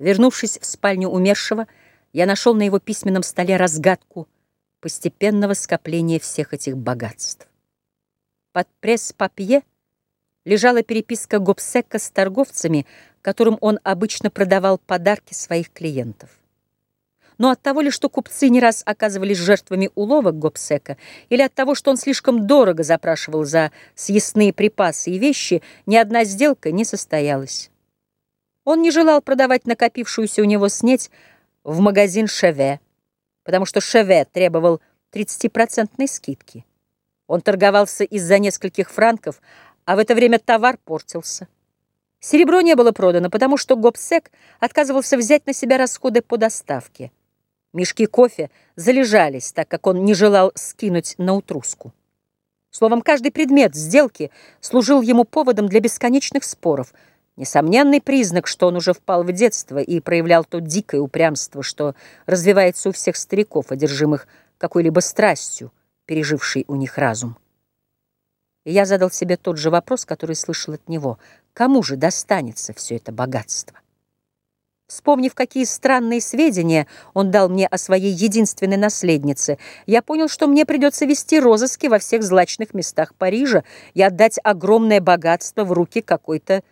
Вернувшись в спальню умершего, я нашел на его письменном столе разгадку постепенного скопления всех этих богатств. Под пресс-папье лежала переписка Гобсека с торговцами, которым он обычно продавал подарки своих клиентов. Но от того ли, что купцы не раз оказывались жертвами уловок Гобсека, или от того, что он слишком дорого запрашивал за съестные припасы и вещи, ни одна сделка не состоялась. Он не желал продавать накопившуюся у него снеть в магазин «Шеве», потому что «Шеве» требовал 30% скидки. Он торговался из-за нескольких франков, а в это время товар портился. Серебро не было продано, потому что Гобсек отказывался взять на себя расходы по доставке. Мешки кофе залежались, так как он не желал скинуть на утруску. Словом, каждый предмет сделки служил ему поводом для бесконечных споров – Несомненный признак, что он уже впал в детство и проявлял то дикое упрямство, что развивается у всех стариков, одержимых какой-либо страстью, пережившей у них разум. И я задал себе тот же вопрос, который слышал от него. Кому же достанется все это богатство? Вспомнив, какие странные сведения он дал мне о своей единственной наследнице, я понял, что мне придется вести розыски во всех злачных местах Парижа и отдать огромное богатство в руки какой-то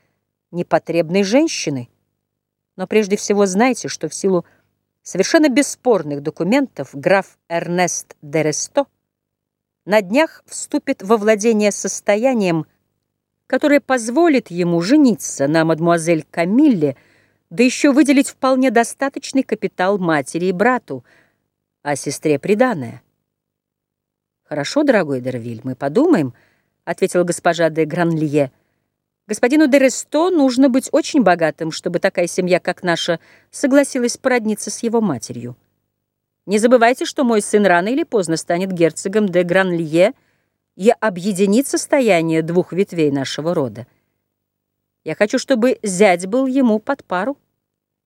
непотребной женщины. Но прежде всего знайте, что в силу совершенно бесспорных документов граф Эрнест де Ресто на днях вступит во владение состоянием, которое позволит ему жениться на мадмуазель Камилле, да еще выделить вполне достаточный капитал матери и брату, а сестре приданое. «Хорошо, дорогой Дервиль, мы подумаем», — ответила госпожа де Гранлие, — Господину Дересто нужно быть очень богатым, чтобы такая семья, как наша, согласилась породниться с его матерью. Не забывайте, что мой сын рано или поздно станет герцогом де Гранлье и объединит состояние двух ветвей нашего рода. Я хочу, чтобы зять был ему под пару.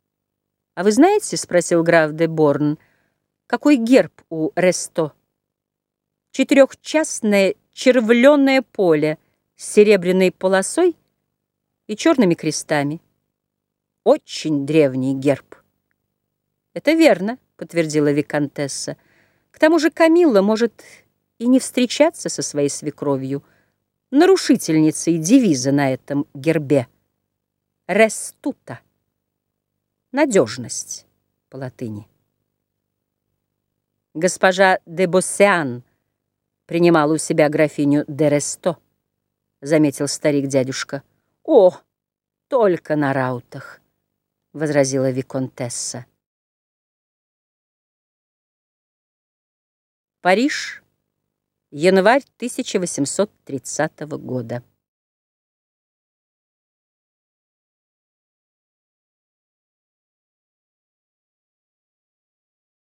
— А вы знаете, — спросил граф де Борн, — какой герб у Ресто? Четырехчастное червленое поле с серебряной полосой — и черными крестами. Очень древний герб. Это верно, подтвердила виконтесса. К тому же Камилла может и не встречаться со своей свекровью, нарушительницей девиза на этом гербе. Рестута. Надежность по латыни. Госпожа де Боссиан принимала у себя графиню де Ресто, заметил старик-дядюшка. «О, только на раутах», — возразила Виконтесса. Париж, январь 1830 года.